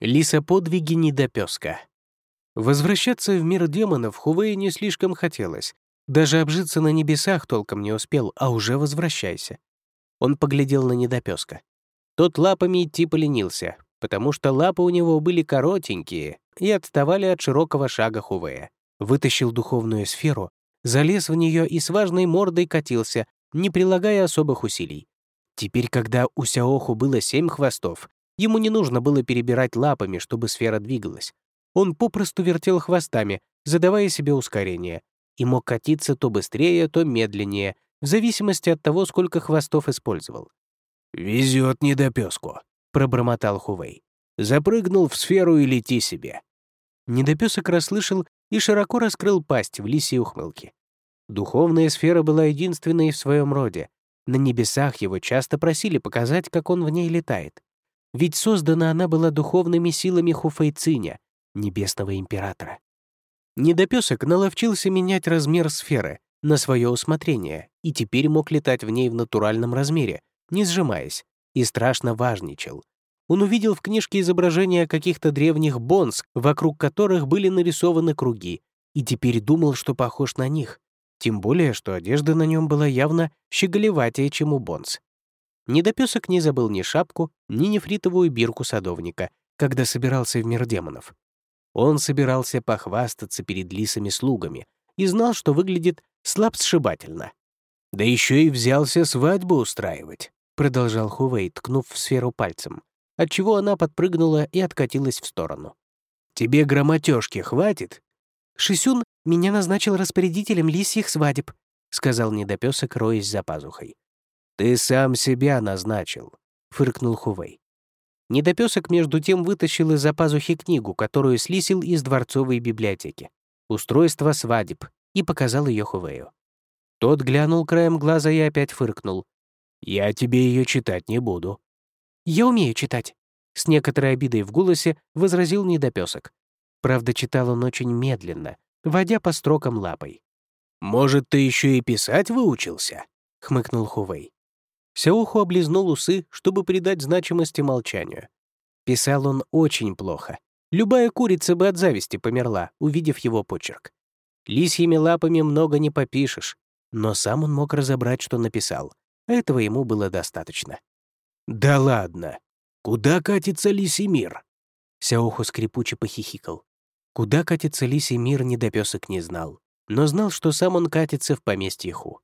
Лисоподвиги недопёска. Возвращаться в мир демонов Хувея не слишком хотелось. Даже обжиться на небесах толком не успел, а уже возвращайся. Он поглядел на недопёска. Тот лапами идти поленился, потому что лапы у него были коротенькие и отставали от широкого шага Хувея. Вытащил духовную сферу, залез в нее и с важной мордой катился, не прилагая особых усилий. Теперь, когда у Сяоху было семь хвостов, Ему не нужно было перебирать лапами, чтобы сфера двигалась. Он попросту вертел хвостами, задавая себе ускорение, и мог катиться то быстрее, то медленнее, в зависимости от того, сколько хвостов использовал. «Везет недопеску», — пробормотал Хувей. «Запрыгнул в сферу и лети себе». Недопесок расслышал и широко раскрыл пасть в лисьей ухмылке. Духовная сфера была единственной в своем роде. На небесах его часто просили показать, как он в ней летает. Ведь создана она была духовными силами Хуфейциня, небесного императора. Недопесок наловчился менять размер сферы на свое усмотрение и теперь мог летать в ней в натуральном размере, не сжимаясь, и страшно важничал. Он увидел в книжке изображения каких-то древних бонс, вокруг которых были нарисованы круги, и теперь думал, что похож на них, тем более, что одежда на нем была явно щеголеватее, чем у бонс. Недопесок не забыл ни шапку, ни нефритовую бирку садовника, когда собирался в мир демонов. Он собирался похвастаться перед лисами-слугами и знал, что выглядит слабсшибательно. «Да еще и взялся свадьбу устраивать», — продолжал Хувей, ткнув в сферу пальцем, отчего она подпрыгнула и откатилась в сторону. «Тебе грамотежки хватит?» «Шисюн меня назначил распорядителем лисьих свадеб», — сказал недопесок, роясь за пазухой. «Ты сам себя назначил», — фыркнул Хувей. Недопесок между тем вытащил из-за пазухи книгу, которую слисил из дворцовой библиотеки. «Устройство свадеб», и показал ее Хувею. Тот глянул краем глаза и опять фыркнул. «Я тебе ее читать не буду». «Я умею читать», — с некоторой обидой в голосе возразил недопесок. Правда, читал он очень медленно, водя по строкам лапой. «Может, ты еще и писать выучился?» — хмыкнул Хувей. Сяоху облизнул усы, чтобы придать значимости молчанию. Писал он очень плохо. Любая курица бы от зависти померла, увидев его почерк. Лисьими лапами много не попишешь, но сам он мог разобрать, что написал. Этого ему было достаточно. «Да ладно! Куда катится лисий мир?» Сяоху скрипуче похихикал. Куда катится лисий мир, недопесок не знал, но знал, что сам он катится в поместье Ху.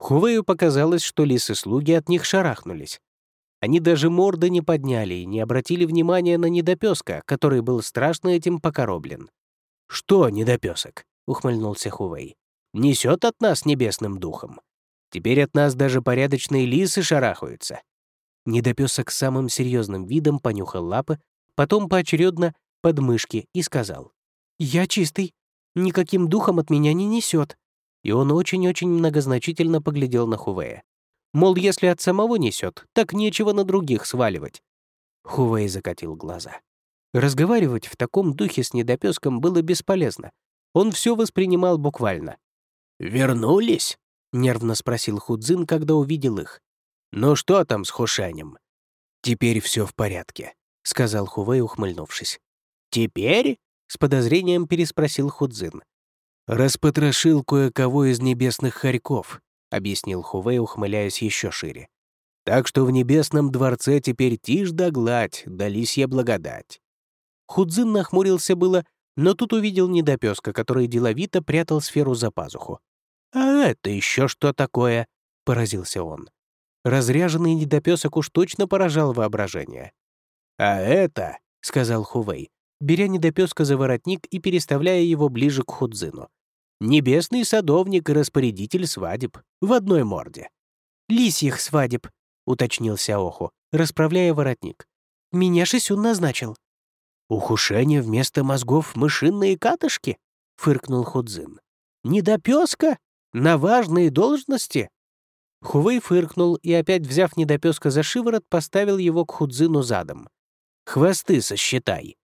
Хувею показалось, что лисы-слуги от них шарахнулись. Они даже морды не подняли и не обратили внимания на недопеска, который был страшно этим покороблен. «Что, недопесок?» — ухмыльнулся Хувей. «Несет от нас небесным духом. Теперь от нас даже порядочные лисы шарахаются». Недопесок самым серьезным видом понюхал лапы, потом поочередно подмышки и сказал. «Я чистый. Никаким духом от меня не несет и он очень-очень многозначительно поглядел на Хувея. Мол, если от самого несет, так нечего на других сваливать. Хувей закатил глаза. Разговаривать в таком духе с недопеском было бесполезно. Он все воспринимал буквально. «Вернулись?» — нервно спросил Худзин, когда увидел их. «Ну что там с Хушанем?» «Теперь все в порядке», — сказал Хувей, ухмыльнувшись. «Теперь?» — с подозрением переспросил Худзин. «Распотрошил кое-кого из небесных хорьков», — объяснил Хувей, ухмыляясь еще шире. «Так что в небесном дворце теперь тишь да гладь, да лисья благодать». Худзин нахмурился было, но тут увидел недопеска, который деловито прятал сферу за пазуху. «А это еще что такое?» — поразился он. Разряженный недопесок уж точно поражал воображение. «А это», — сказал Хувей, беря недопеска за воротник и переставляя его ближе к Худзину. Небесный садовник и распорядитель свадеб в одной морде. «Лисьих свадеб», — уточнил Сяоху, расправляя воротник. «Меня Шисюн назначил». «Ухушение вместо мозгов мышиные катышки?» — фыркнул Худзин. «Недопеска? На важные должности?» Хувей фыркнул и, опять взяв недопеска за шиворот, поставил его к Худзину задом. «Хвосты сосчитай».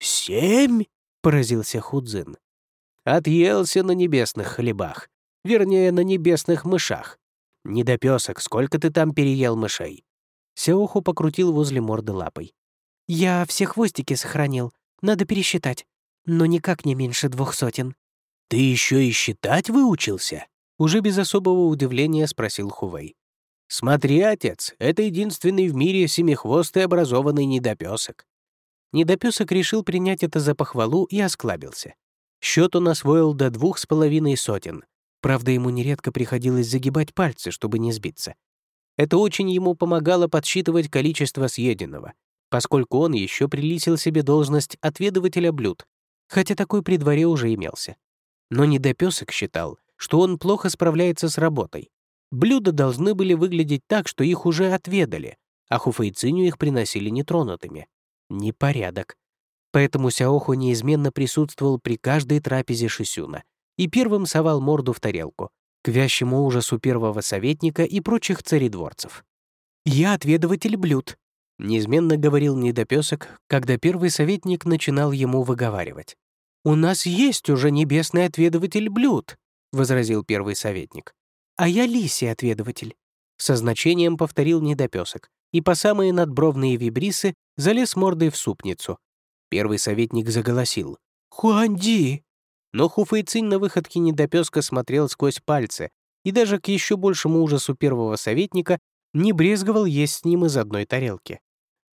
«Семь?» — поразился Худзин. Отъелся на небесных хлебах. Вернее, на небесных мышах. Недопесок, сколько ты там переел мышей?» Сеоху покрутил возле морды лапой. «Я все хвостики сохранил. Надо пересчитать. Но никак не меньше двух сотен». «Ты еще и считать выучился?» Уже без особого удивления спросил Хувей. «Смотри, отец, это единственный в мире семихвостый образованный недопесок». Недопесок решил принять это за похвалу и осклабился. Счет он освоил до двух с половиной сотен. Правда, ему нередко приходилось загибать пальцы, чтобы не сбиться. Это очень ему помогало подсчитывать количество съеденного, поскольку он еще прилисил себе должность отведывателя блюд, хотя такой при дворе уже имелся. Но недопесок считал, что он плохо справляется с работой, Блюда должны были выглядеть так, что их уже отведали, а Хуфейциню их приносили нетронутыми. Непорядок. Поэтому Сяоху неизменно присутствовал при каждой трапезе Шисюна и первым совал морду в тарелку, к вящему ужасу первого советника и прочих царедворцев. «Я отведыватель блюд», — неизменно говорил недопесок, когда первый советник начинал ему выговаривать. «У нас есть уже небесный отведыватель блюд», — возразил первый советник. «А я лисий отведыватель», — со значением повторил недопесок и по самые надбровные вибрисы залез мордой в супницу. Первый советник заголосил. «Хуанди!» Но Хуфэйцинь на выходке недопеска смотрел сквозь пальцы и даже к еще большему ужасу первого советника не брезговал есть с ним из одной тарелки.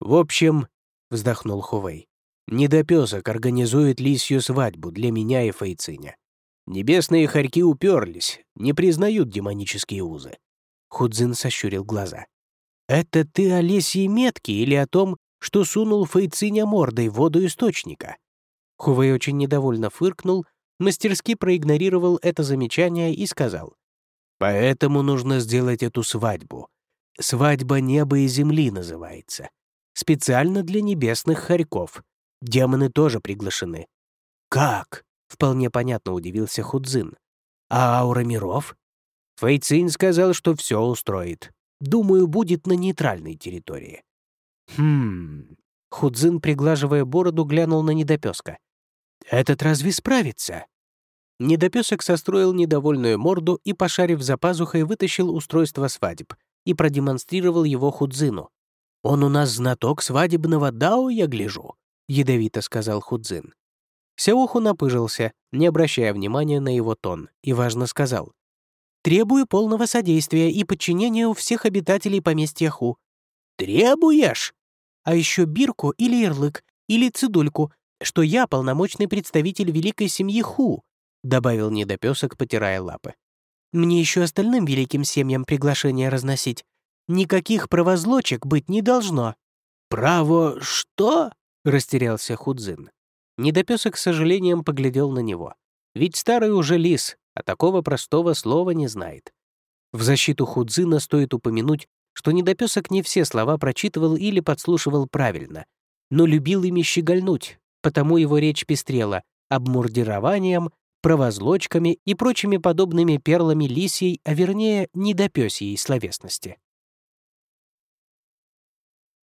«В общем», — вздохнул Хувей, «недопесок организует лисью свадьбу для меня и Фэйциня. Небесные хорьки уперлись, не признают демонические узы. Худзин сощурил глаза. «Это ты о лесьей метке или о том, что сунул Фейциня мордой в воду источника?» Хувей очень недовольно фыркнул, мастерски проигнорировал это замечание и сказал. «Поэтому нужно сделать эту свадьбу. Свадьба неба и земли называется. Специально для небесных хорьков. Демоны тоже приглашены». «Как?» Вполне понятно удивился Худзин. А аура миров? Фэйцин сказал, что все устроит. Думаю, будет на нейтральной территории. Хм. Худзин, приглаживая бороду, глянул на недопеска. Этот разве справится? Недопесок состроил недовольную морду и, пошарив за пазухой, вытащил устройство свадеб и продемонстрировал его Худзину. «Он у нас знаток свадебного дао, я гляжу», — ядовито сказал Худзин. Сяоху напыжился, не обращая внимания на его тон, и важно сказал. «Требую полного содействия и подчинения у всех обитателей поместья Ху». «Требуешь?» «А еще бирку или ярлык, или цидульку, что я полномочный представитель великой семьи Ху», добавил недопесок, потирая лапы. «Мне еще остальным великим семьям приглашение разносить. Никаких правозлочек быть не должно». «Право что?» — растерялся Худзин. Недопесок с сожалением поглядел на него. Ведь старый уже лис, а такого простого слова не знает. В защиту Худзина стоит упомянуть, что недопесок не все слова прочитывал или подслушивал правильно, но любил ими щегольнуть, потому его речь пестрела обмурдированием, провозлочками и прочими подобными перлами лисьей, а вернее, недопесьей словесности.